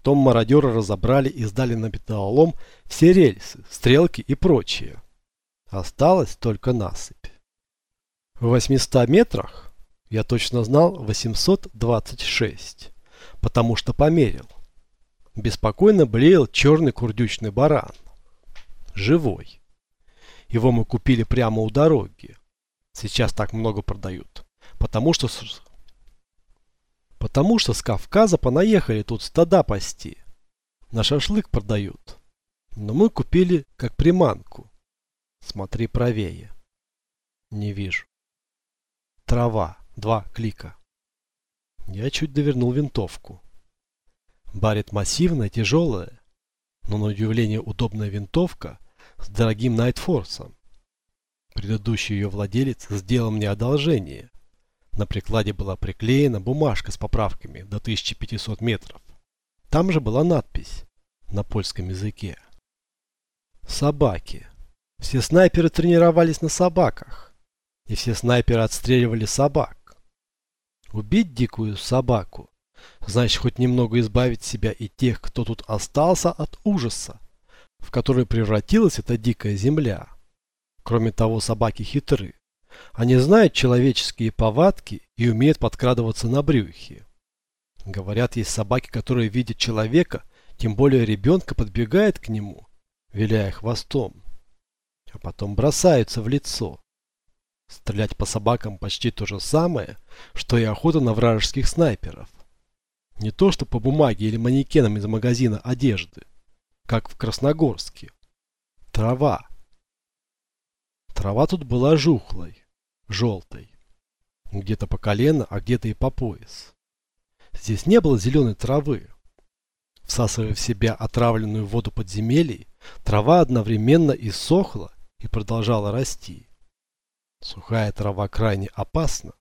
Потом мародеры разобрали и сдали на металлолом все рельсы, стрелки и прочее. Осталась только насыпь. В 800 метрах я точно знал 826, потому что померил. Беспокойно блеял черный курдючный баран. Живой. Его мы купили прямо у дороги. Сейчас так много продают. Потому что... Потому что с Кавказа понаехали тут стада пасти. На шашлык продают. Но мы купили как приманку. Смотри правее. Не вижу. Трава. Два клика. Я чуть довернул винтовку. Барит массивная, тяжелая, но на удивление удобная винтовка с дорогим Найтфорсом. Предыдущий ее владелец сделал мне одолжение. На прикладе была приклеена бумажка с поправками до 1500 метров. Там же была надпись на польском языке. Собаки. Все снайперы тренировались на собаках. И все снайперы отстреливали собак. Убить дикую собаку значит хоть немного избавить себя и тех, кто тут остался от ужаса, в который превратилась эта дикая земля. Кроме того, собаки хитры. Они знают человеческие повадки и умеют подкрадываться на брюхе. Говорят, есть собаки, которые видят человека, тем более ребенка, подбегает к нему, виляя хвостом, а потом бросаются в лицо. Стрелять по собакам почти то же самое, что и охота на вражеских снайперов. Не то, что по бумаге или манекенам из магазина одежды, как в Красногорске. Трава. Трава тут была жухлой, желтой. Где-то по колено, а где-то и по пояс. Здесь не было зеленой травы. Всасывая в себя отравленную воду подземелий, трава одновременно и сохла, и продолжала расти. Сухая трава крайне опасна.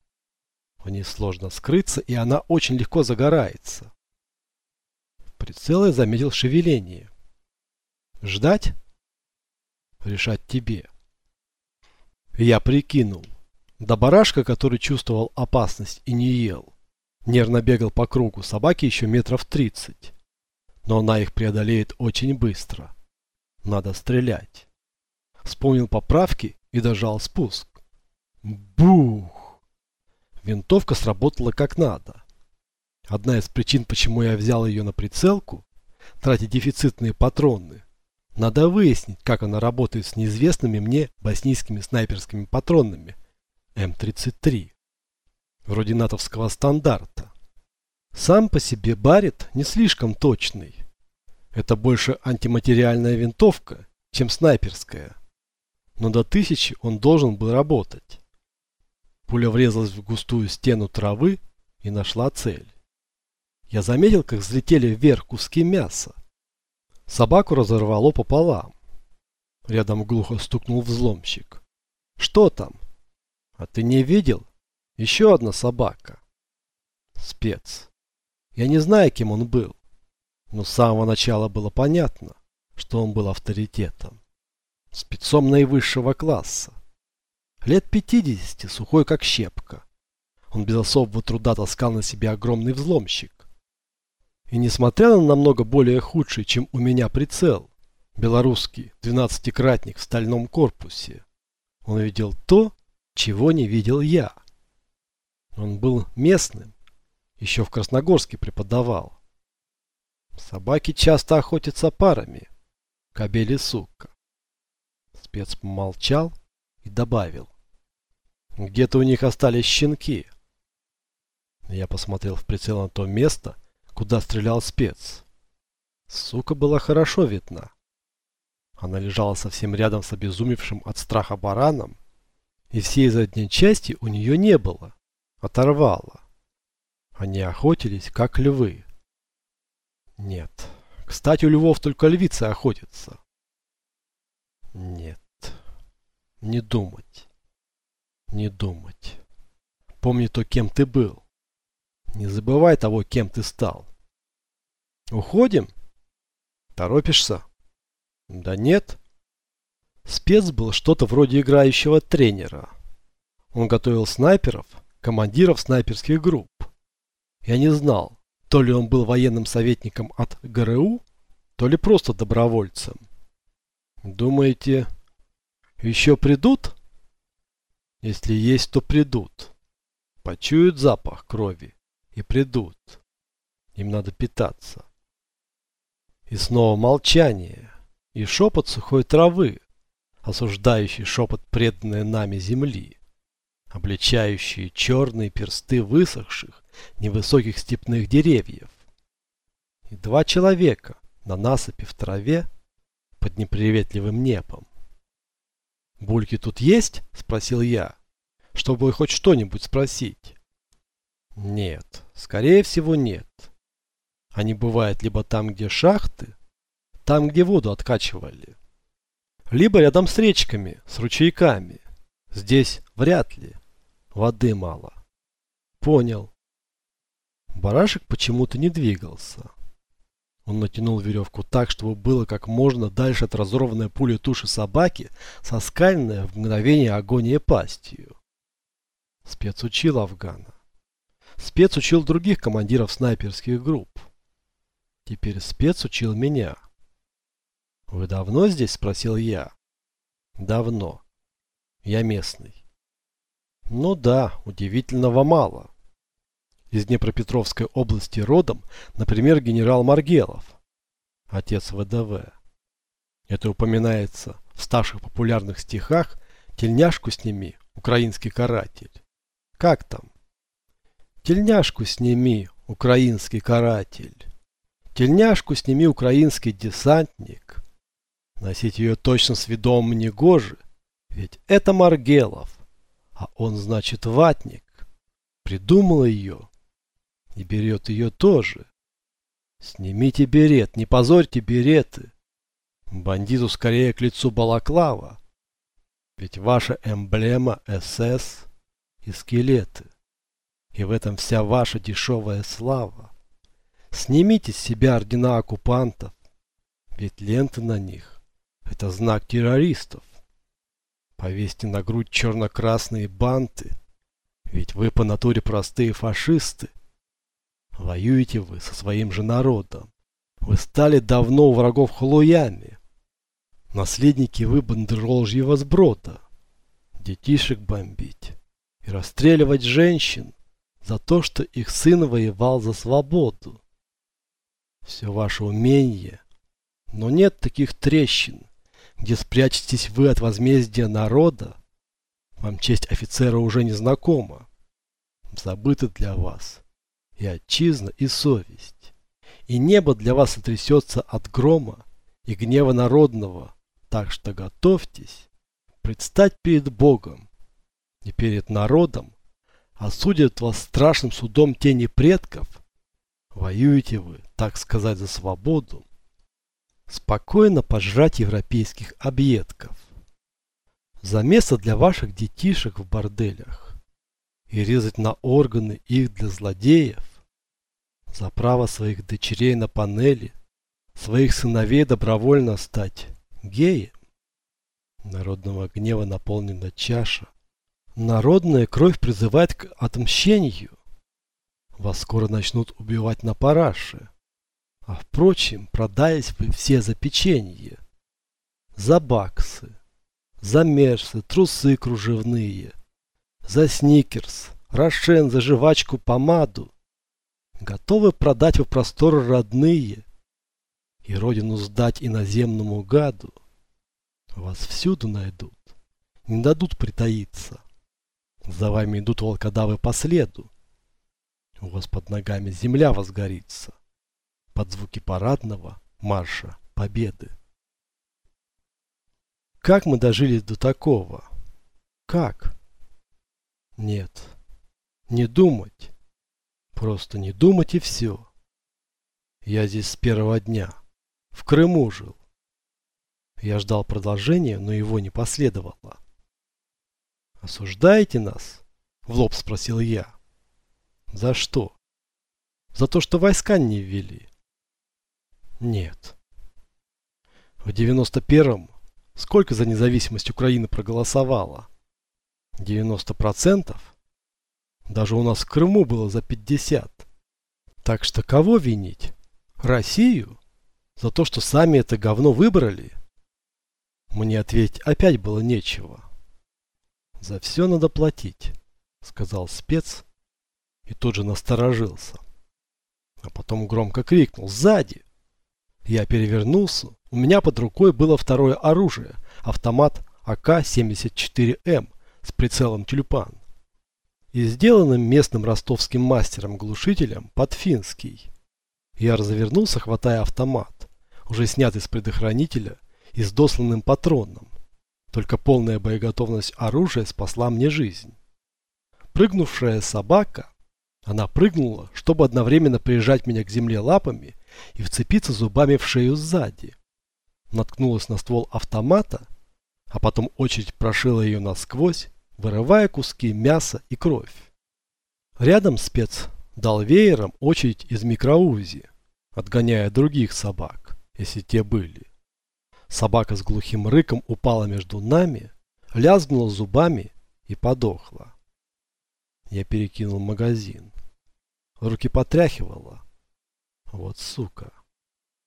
В ней сложно скрыться, и она очень легко загорается. В прицел я заметил шевеление. Ждать? Решать тебе. Я прикинул. До барашка, который чувствовал опасность и не ел, нервно бегал по кругу собаки еще метров тридцать. Но она их преодолеет очень быстро. Надо стрелять. Вспомнил поправки и дожал спуск. Бух! Винтовка сработала как надо. Одна из причин, почему я взял ее на прицелку, тратить дефицитные патроны, надо выяснить, как она работает с неизвестными мне боснийскими снайперскими патронами М-33. Вроде натовского стандарта. Сам по себе Барит не слишком точный. Это больше антиматериальная винтовка, чем снайперская. Но до тысячи он должен был работать. Пуля врезалась в густую стену травы и нашла цель. Я заметил, как взлетели вверх куски мяса. Собаку разорвало пополам. Рядом глухо стукнул взломщик. Что там? А ты не видел? Еще одна собака. Спец. Я не знаю, кем он был. Но с самого начала было понятно, что он был авторитетом. Спецом наивысшего класса. Лет 50, сухой как щепка. Он без особого труда таскал на себе огромный взломщик. И несмотря на намного более худший, чем у меня прицел, белорусский двенадцатикратник в стальном корпусе, он видел то, чего не видел я. Он был местным, еще в Красногорске преподавал. Собаки часто охотятся парами, кобели сука. Спец помолчал и добавил. Где-то у них остались щенки. Я посмотрел в прицел на то место, куда стрелял спец. Сука была хорошо видна. Она лежала совсем рядом с обезумевшим от страха бараном, и всей задней части у нее не было. Оторвала. Они охотились, как львы. Нет. Кстати, у львов только львицы охотятся. Нет. Не думать. Не думать. Помни то, кем ты был. Не забывай того, кем ты стал. Уходим? Торопишься? Да нет. Спец был что-то вроде играющего тренера. Он готовил снайперов, командиров снайперских групп. Я не знал, то ли он был военным советником от ГРУ, то ли просто добровольцем. Думаете, еще придут? Если есть, то придут. Почуют запах крови и придут. Им надо питаться. И снова молчание, и шепот сухой травы, осуждающий шепот преданной нами земли, обличающие черные персты высохших, невысоких степных деревьев. И два человека на насыпи в траве под неприветливым небом. «Бульки тут есть?» – спросил я, чтобы хоть что-нибудь спросить. Нет, скорее всего нет. Они бывают либо там, где шахты, там, где воду откачивали, либо рядом с речками, с ручейками. Здесь вряд ли. Воды мало. Понял. Барашек почему-то не двигался. Он натянул веревку так, чтобы было как можно дальше от разорванной пули туши собаки, соскальная в мгновение агония пастью. Спец учил Афгана. Спец учил других командиров снайперских групп. Теперь спец учил меня. «Вы давно здесь?» – спросил я. «Давно. Я местный». «Ну да, удивительного мало». Из Днепропетровской области родом, например, генерал Маргелов, отец ВДВ. Это упоминается в старших популярных стихах «Тельняшку сними, украинский каратель». Как там? «Тельняшку сними, украинский каратель». Тельняшку сними, украинский десантник. Носить ее точно с видом мне гоже, ведь это Маргелов, а он, значит, ватник. Придумал ее и берет ее тоже. Снимите берет, не позорьте береты. Бандиту скорее к лицу балаклава. Ведь ваша эмблема СС и скелеты. И в этом вся ваша дешевая слава. Снимите с себя ордена оккупантов, ведь ленты на них – это знак террористов. Повесьте на грудь черно-красные банты, ведь вы по натуре простые фашисты. Воюете вы со своим же народом. Вы стали давно у врагов халуями. Наследники вы бандеролжьего сброда. Детишек бомбить и расстреливать женщин за то, что их сын воевал за свободу. Все ваше умение, но нет таких трещин, где спрячетесь вы от возмездия народа. Вам честь офицера уже не знакома. Забыты для вас и отчизна, и совесть. И небо для вас сотрясется от грома и гнева народного, так что готовьтесь предстать перед Богом и перед народом, осудят вас страшным судом тени предков. Воюете вы, так сказать, за свободу. Спокойно пожрать европейских объедков. Место для ваших детишек в борделях. И резать на органы их для злодеев за право своих дочерей на панели, своих сыновей добровольно стать геем. Народного гнева наполнена чаша. Народная кровь призывает к отмщению. Вас скоро начнут убивать на параше. А впрочем, продались вы все за печенье. За баксы, за мерсы, трусы кружевные, за сникерс, рошен, за жвачку, помаду готовы продать в просторы родные и родину сдать иноземному гаду. Вас всюду найдут, не дадут притаиться. За вами идут волкодавы по следу. У вас под ногами земля возгорится под звуки парадного марша победы. Как мы дожили до такого? Как? Нет, не думать. Просто не думать и все. Я здесь с первого дня. В Крыму жил. Я ждал продолжения, но его не последовало. «Осуждаете нас?» – в лоб спросил я. «За что?» «За то, что войска не ввели». «Нет». В 91-м сколько за независимость Украины проголосовало? 90%? Даже у нас в Крыму было за 50. Так что кого винить? Россию? За то, что сами это говно выбрали? Мне ответить опять было нечего. За все надо платить, сказал спец и тут же насторожился. А потом громко крикнул «Сзади!». Я перевернулся. У меня под рукой было второе оружие – автомат АК-74М с прицелом тюльпан. И сделанным местным ростовским мастером-глушителем под финский. Я развернулся, хватая автомат, уже снятый с предохранителя и с досланным патроном. Только полная боеготовность оружия спасла мне жизнь. Прыгнувшая собака она прыгнула, чтобы одновременно прижать меня к земле лапами и вцепиться зубами в шею сзади. Наткнулась на ствол автомата, а потом очередь прошила ее насквозь, вырывая куски мяса и кровь. Рядом спец дал веером очередь из микроузи, отгоняя других собак, если те были. Собака с глухим рыком упала между нами, лязгнула зубами и подохла. Я перекинул магазин. Руки потряхивало. Вот сука.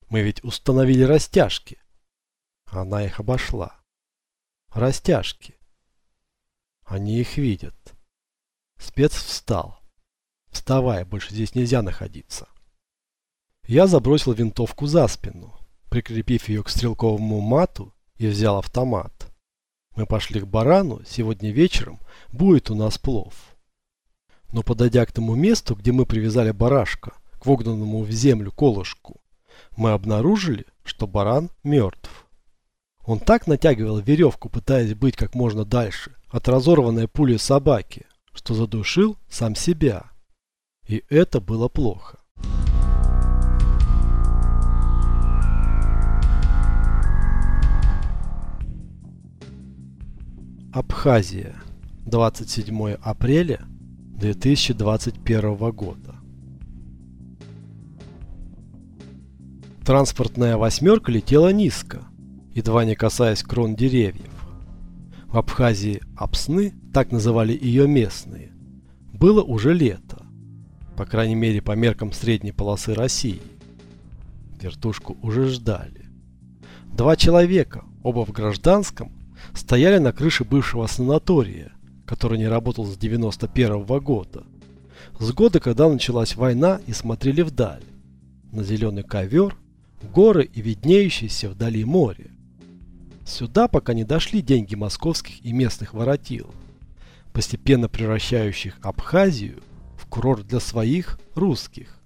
Мы ведь установили растяжки. Она их обошла. Растяжки. Они их видят. Спец встал. Вставай, больше здесь нельзя находиться. Я забросил винтовку за спину, прикрепив ее к стрелковому мату и взял автомат. Мы пошли к барану, сегодня вечером будет у нас плов. Но подойдя к тому месту, где мы привязали барашка, к вогнанному в землю колышку, мы обнаружили, что баран мертв. Он так натягивал веревку, пытаясь быть как можно дальше от разорванной пули собаки, что задушил сам себя. И это было плохо. Абхазия. 27 апреля 2021 года. Транспортная восьмерка летела низко, едва не касаясь крон деревьев. В Абхазии Апсны, так называли ее местные, было уже лето, по крайней мере по меркам средней полосы России. Вертушку уже ждали. Два человека, оба в гражданском, стояли на крыше бывшего санатория который не работал с 91 -го года. С года, когда началась война и смотрели вдаль. На зеленый ковер, горы и виднеющееся вдали море. Сюда пока не дошли деньги московских и местных воротил, постепенно превращающих Абхазию в курорт для своих, русских.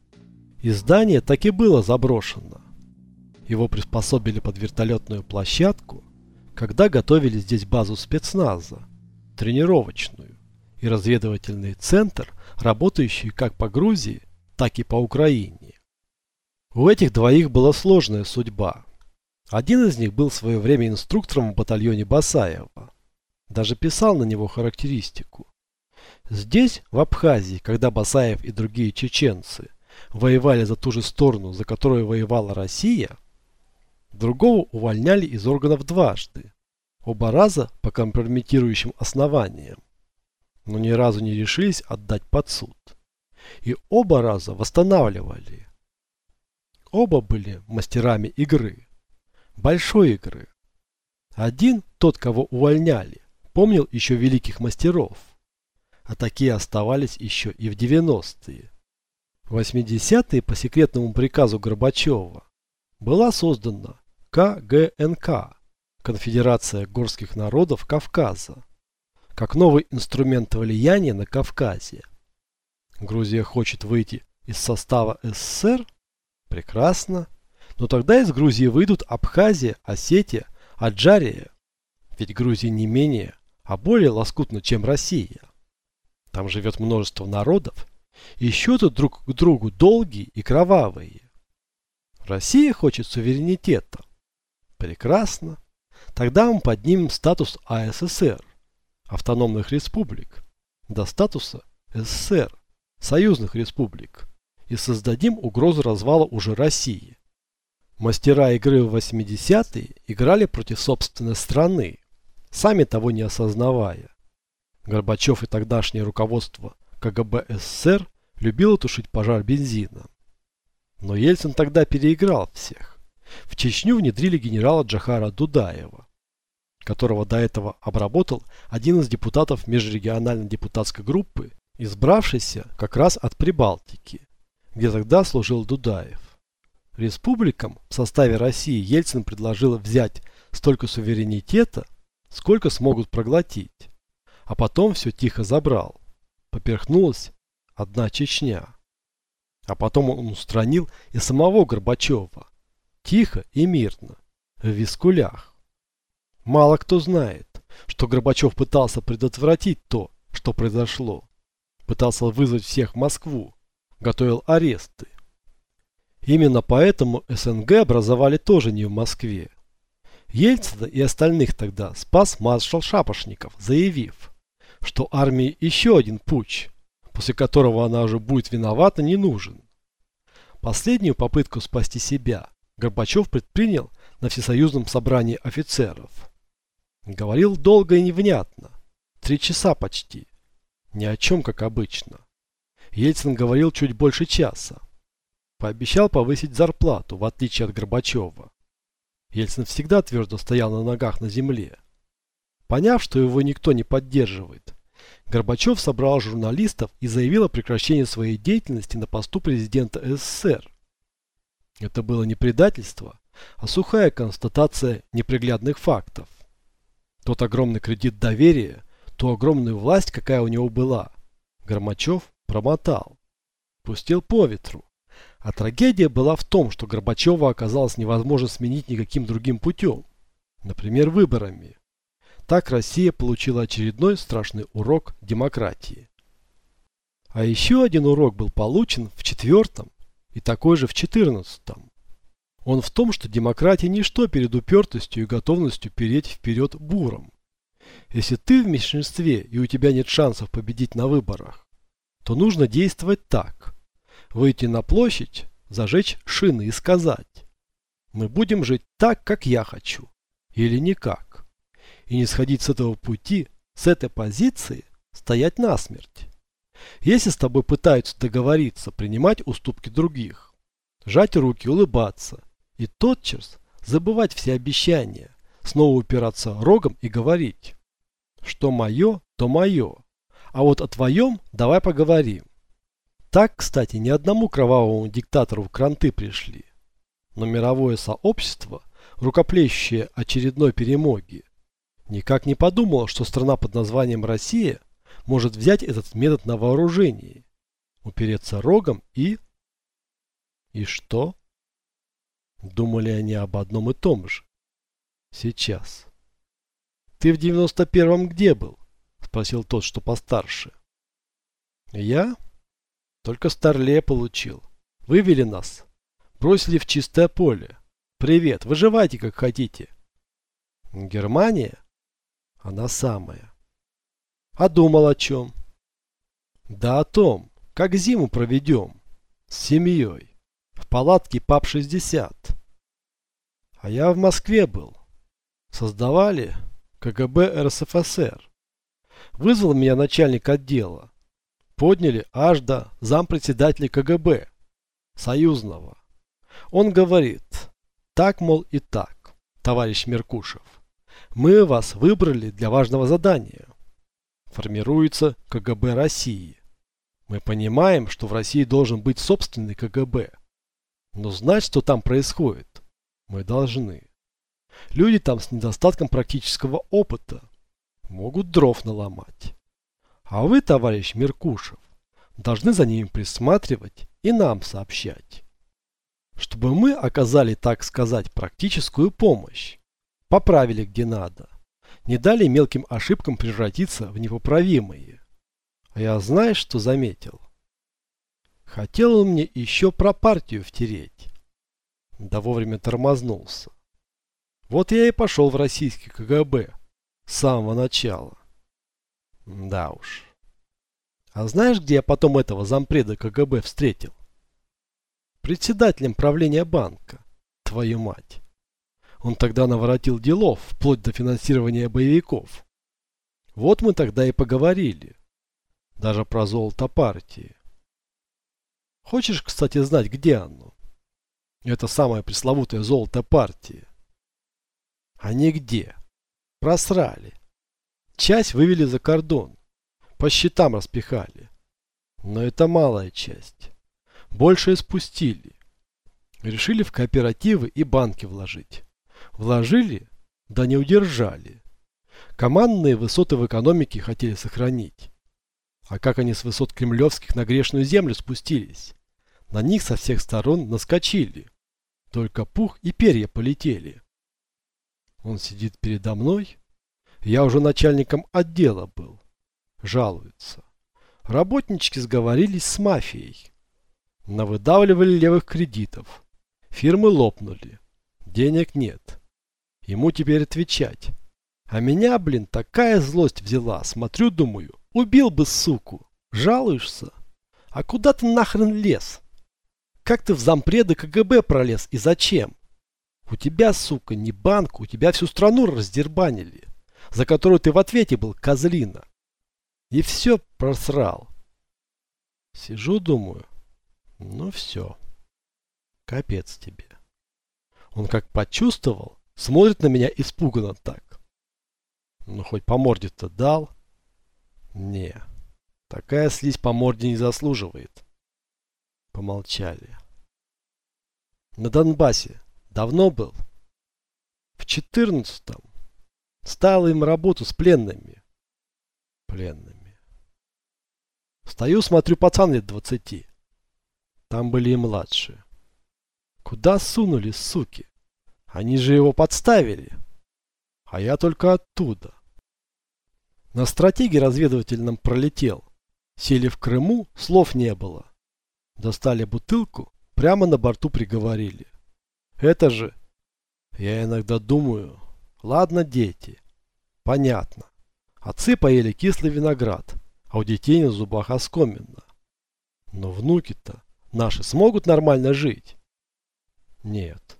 И здание так и было заброшено. Его приспособили под вертолетную площадку, когда готовили здесь базу спецназа тренировочную и разведывательный центр, работающий как по Грузии, так и по Украине. У этих двоих была сложная судьба. Один из них был в свое время инструктором в батальоне Басаева. Даже писал на него характеристику. Здесь, в Абхазии, когда Басаев и другие чеченцы воевали за ту же сторону, за которую воевала Россия, другого увольняли из органов дважды. Оба раза по компрометирующим основаниям, но ни разу не решились отдать под суд. И оба раза восстанавливали. Оба были мастерами игры. Большой игры. Один, тот, кого увольняли, помнил еще великих мастеров. А такие оставались еще и в 90-е. В 80-е по секретному приказу Горбачева была создана КГНК Конфедерация горских народов Кавказа, как новый инструмент влияния на Кавказе. Грузия хочет выйти из состава СССР? Прекрасно. Но тогда из Грузии выйдут Абхазия, Осетия, Аджария. Ведь Грузия не менее, а более лоскутна, чем Россия. Там живет множество народов, и счеты друг к другу долгие и кровавые. Россия хочет суверенитета. Прекрасно. Тогда мы поднимем статус АССР, автономных республик, до статуса СССР, союзных республик, и создадим угрозу развала уже России. Мастера игры в 80-е играли против собственной страны, сами того не осознавая. Горбачев и тогдашнее руководство КГБ СССР любило тушить пожар бензином. Но Ельцин тогда переиграл всех. В Чечню внедрили генерала Джахара Дудаева, которого до этого обработал один из депутатов межрегиональной депутатской группы, избравшийся как раз от Прибалтики, где тогда служил Дудаев. Республикам в составе России Ельцин предложил взять столько суверенитета, сколько смогут проглотить, а потом все тихо забрал. Поперхнулась одна Чечня. А потом он устранил и самого Горбачева. Тихо и мирно. В вискулях. Мало кто знает, что Горбачев пытался предотвратить то, что произошло. Пытался вызвать всех в Москву. Готовил аресты. Именно поэтому СНГ образовали тоже не в Москве. Ельцина и остальных тогда спас маршал Шапошников, заявив, что армии еще один путь, после которого она уже будет виновата, не нужен. Последнюю попытку спасти себя Горбачев предпринял на Всесоюзном собрании офицеров. Говорил долго и невнятно, три часа почти, ни о чем, как обычно. Ельцин говорил чуть больше часа. Пообещал повысить зарплату, в отличие от Горбачева. Ельцин всегда твердо стоял на ногах на земле. Поняв, что его никто не поддерживает, Горбачев собрал журналистов и заявил о прекращении своей деятельности на посту президента СССР. Это было не предательство, а сухая констатация неприглядных фактов. Тот огромный кредит доверия, ту огромную власть, какая у него была, Горбачев промотал. Пустил по ветру. А трагедия была в том, что Горбачева оказалось невозможно сменить никаким другим путем, например, выборами. Так Россия получила очередной страшный урок демократии. А еще один урок был получен в четвертом и такой же в четырнадцатом. Он в том, что демократия ничто перед упертостью и готовностью переть вперед буром. Если ты в меньшинстве и у тебя нет шансов победить на выборах, то нужно действовать так выйти на площадь, зажечь шины и сказать «Мы будем жить так, как я хочу» или никак. И не сходить с этого пути, с этой позиции, стоять насмерть. Если с тобой пытаются договориться, принимать уступки других, жать руки, улыбаться и тотчас забывать все обещания, снова упираться рогом и говорить, что мое, то мое, а вот о твоем давай поговорим. Так, кстати, ни одному кровавому диктатору в кранты пришли. Но мировое сообщество, рукоплещущее очередной перемоги, никак не подумало, что страна под названием Россия может взять этот метод на вооружение, упереться рогом и... И что? Думали они об одном и том же. Сейчас. Ты в девяносто первом где был? Спросил тот, что постарше. Я? Только Старле получил. Вывели нас. Бросили в чистое поле. Привет, выживайте как хотите. Германия? Она самая. А думал о чем? Да о том, как зиму проведем. С семьей. В палатке ПАП-60. А я в Москве был. Создавали КГБ РСФСР. Вызвал меня начальник отдела подняли аж до зампредседателя КГБ, союзного. Он говорит, так, мол, и так, товарищ Меркушев, мы вас выбрали для важного задания. Формируется КГБ России. Мы понимаем, что в России должен быть собственный КГБ. Но знать, что там происходит, мы должны. Люди там с недостатком практического опыта могут дров наломать. А вы, товарищ Меркушев, должны за ними присматривать и нам сообщать. Чтобы мы оказали, так сказать, практическую помощь. Поправили где надо. Не дали мелким ошибкам превратиться в непоправимые. А я знаешь, что заметил? Хотел он мне еще про партию втереть. Да вовремя тормознулся. Вот я и пошел в российский КГБ. С самого начала. Да уж. А знаешь, где я потом этого зампреда КГБ встретил? Председателем правления банка. Твою мать. Он тогда наворотил делов, вплоть до финансирования боевиков. Вот мы тогда и поговорили. Даже про золото партии. Хочешь, кстати, знать, где оно? Это самое пресловутое золото партии. А нигде. Просрали. Часть вывели за кордон. По счетам распихали. Но это малая часть. Большее спустили. Решили в кооперативы и банки вложить. Вложили, да не удержали. Командные высоты в экономике хотели сохранить. А как они с высот кремлевских на грешную землю спустились? На них со всех сторон наскочили. Только пух и перья полетели. Он сидит передо мной. Я уже начальником отдела был. Жалуется. Работнички сговорились с мафией. Навыдавливали левых кредитов. Фирмы лопнули. Денег нет. Ему теперь отвечать. А меня, блин, такая злость взяла. Смотрю, думаю, убил бы суку. Жалуешься? А куда ты нахрен лез? Как ты в зампреды КГБ пролез и зачем? У тебя, сука, не банк, у тебя всю страну раздербанили, за которую ты в ответе был, козлина. И все просрал. Сижу, думаю, ну все, капец тебе. Он как почувствовал, смотрит на меня испуганно так. Ну, хоть по морде-то дал. Не, такая слизь по морде не заслуживает. Помолчали. На Донбассе давно был? В четырнадцатом. Ставил им работу с пленными. Пленными. Стою, смотрю, пацан лет двадцати. Там были и младшие. Куда сунули, суки? Они же его подставили. А я только оттуда. На стратегии разведывательном пролетел. Сели в Крыму, слов не было. Достали бутылку, прямо на борту приговорили. Это же... Я иногда думаю... Ладно, дети. Понятно. Отцы поели кислый виноград, а у детей на зубах оскоменно. Но внуки-то наши смогут нормально жить? Нет.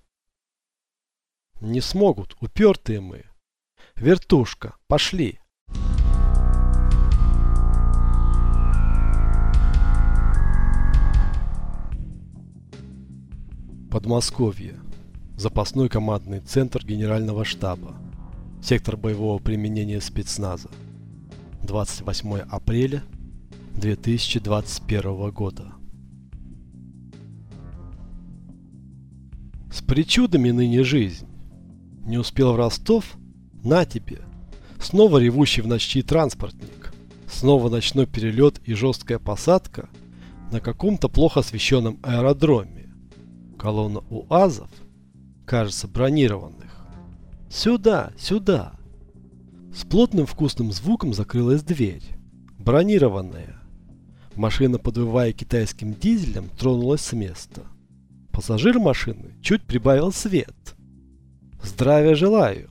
Не смогут, упертые мы. Вертушка, пошли. Подмосковье. Запасной командный центр Генерального штаба. Сектор боевого применения спецназа. 28 апреля 2021 года. С причудами ныне жизнь. Не успел в Ростов? На тебе. Снова ревущий в ночи транспортник. Снова ночной перелет и жесткая посадка на каком-то плохо освещенном аэродроме колонна УАЗов, кажется, бронированных. Сюда, сюда. С плотным вкусным звуком закрылась дверь. Бронированная. Машина, подвывая китайским дизелем, тронулась с места. Пассажир машины чуть прибавил свет. Здравия желаю.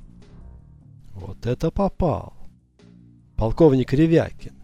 Вот это попал. Полковник Ревякин.